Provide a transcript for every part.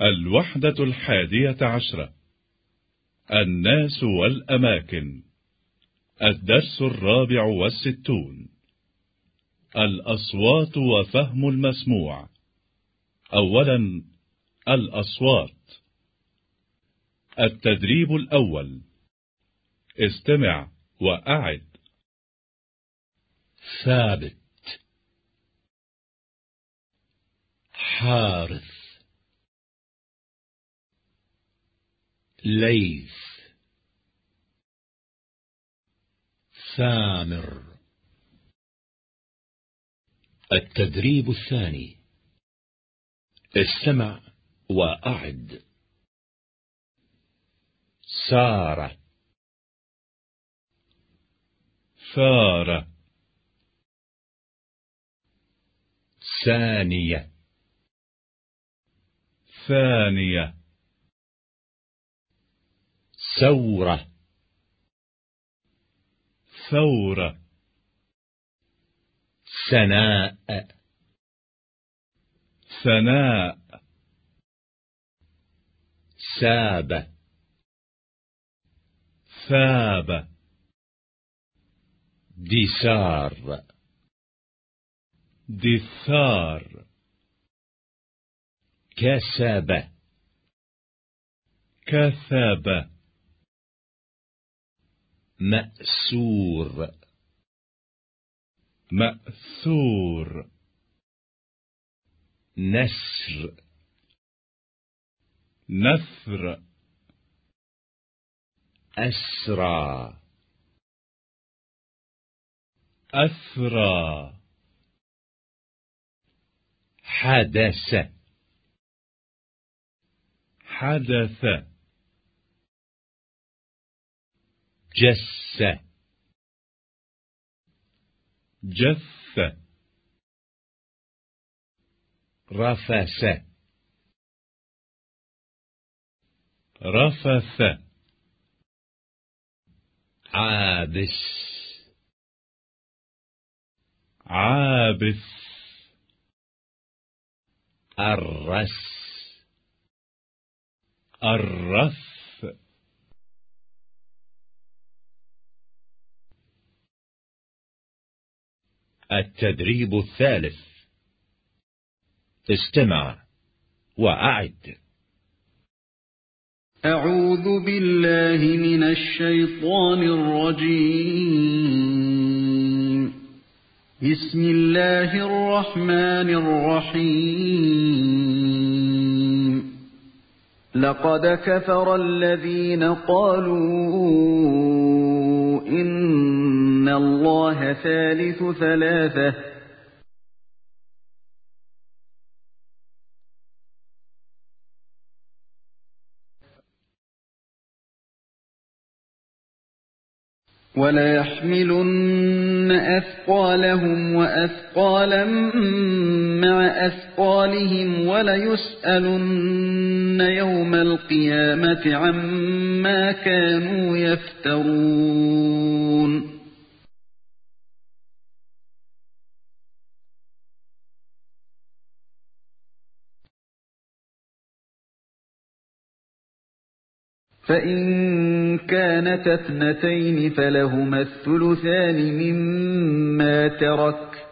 الوحدة الحادية عشرة. الناس والأماكن. الدرس الرابع والستون. الأصوات وفهم المسموع. أولا الأصوات. التدريب الأول. استمع وأعد. ثابت. حارث. ليث. ثامر التدريب الثاني. استمع وأعد. سارة. ثار ثانية. ثانية. ثورة. ثورة. ثناء. ثناء. ساب ثاب. دثار دثار كسب. كثب مأسور مأثور. نسر نثر. أسرى. أثرى. حدث. حدث. جس. جث رفس. رفث عابس. عابث الرس الرث التدريب الثالث. استمع وأعد. أعوذ بالله من الشيطان الرجيم. بسم الله الرحمن الرحيم. لقد كفر الذين قالوا إن الله ثالث ثلاثة وليحملن أثقالهم وأثقالا مع أثقالهم وليسألن يوم القيامة عما كانوا يفترون. فإن كانت اثنتين فلهما الثلثان مما ترك.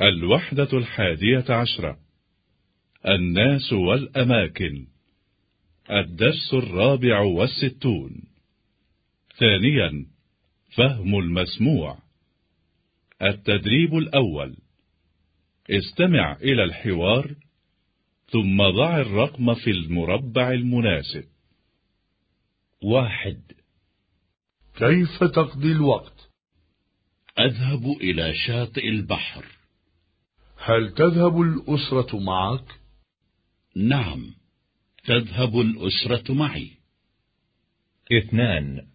الوحدة الحادية عشرة. الناس والأماكن. الدرس الرابع والستون. ثانيا فهم المسموع. التدريب الأول. استمع إلى الحوار ثم ضع الرقم في المربع المناسب. واحد. كيف تقضي الوقت؟ أذهب إلى شاطئ البحر. هل تذهب الأسرة معك؟ نعم تذهب الأسرة معي. اثنان.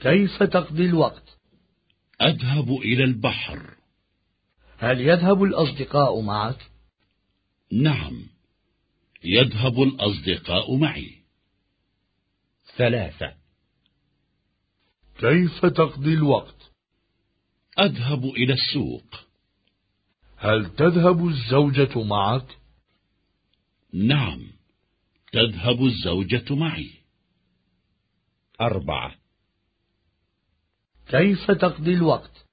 كيف تقضي الوقت؟ أذهب إلى البحر. هل يذهب الأصدقاء معك؟ نعم يذهب الأصدقاء معي. ثلاثة. كيف تقضي الوقت؟ أذهب إلى السوق. هل تذهب الزوجة معك؟ نعم تذهب الزوجة معي. أربعة. كيف تقضي الوقت؟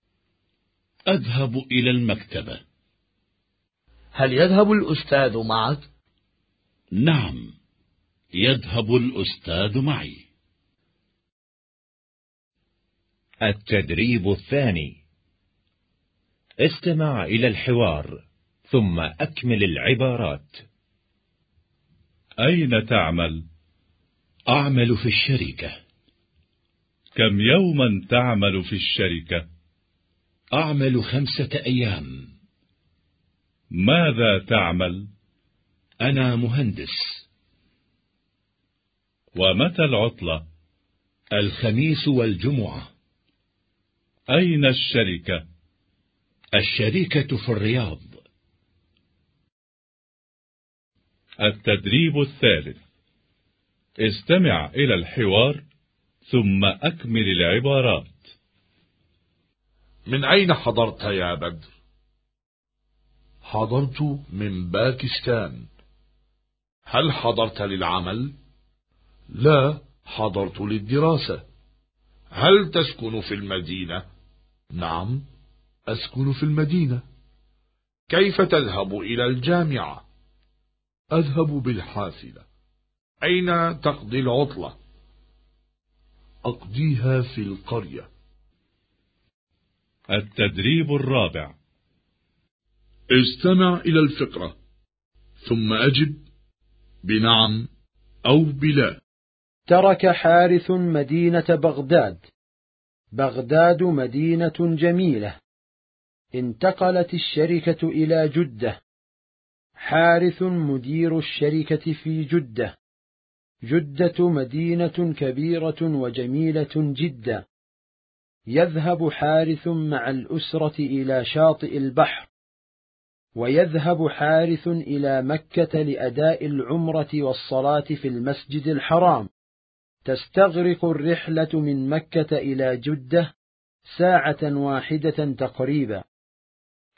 أذهب إلى المكتبة. هل يذهب الأستاذ معك؟ نعم يذهب الأستاذ معي. التدريب الثاني. استمع إلى الحوار ثم أكمل العبارات أين تعمل؟ أعمل في الشركة كم يوما تعمل في الشركة؟ أعمل خمسة أيام ماذا تعمل؟ أنا مهندس ومتى العطلة؟ الخميس والجمعة أين الشركة؟ الشركة في الرياض. التدريب الثالث. استمع إلى الحوار ثم أكمل العبارات. من أين حضرت يا بدر؟ حضرت من باكستان. هل حضرت للعمل؟ لا حضرت للدراسة. هل تسكن في المدينة؟ نعم. أسكن في المدينة. كيف تذهب إلى الجامعة؟ أذهب بالحافلة. أين تقضي العطلة؟ أقضيها في القرية. التدريب الرابع. استمع إلى الفقرة. ثم أجب بنعم أو بلا. ترك حارث مدينة بغداد. بغداد مدينة جميلة. انتقلت الشركة إلى جدة. حارث مدير الشركة في جدة. جدة مدينة كبيرة وجميلة جدا يذهب حارث مع الأسرة إلى شاطئ البحر. ويذهب حارث إلى مكة لأداء العمرة والصلاة في المسجد الحرام. تستغرق الرحلة من مكة إلى جدة ساعة واحدة تقريبا.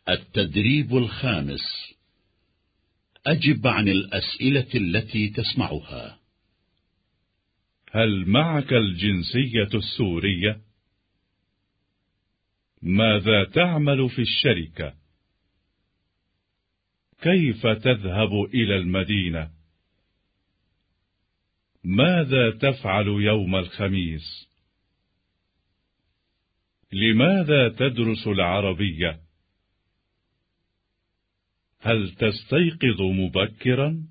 التدريب الخامس أجب عن الأسئلة التي تسمعها هل معك الجنسية السورية؟ ماذا تعمل في الشركة؟ كيف تذهب إلى المدينة؟ ماذا تفعل يوم الخميس؟ لماذا تدرس العربية؟ هل تستيقظ مبكرا؟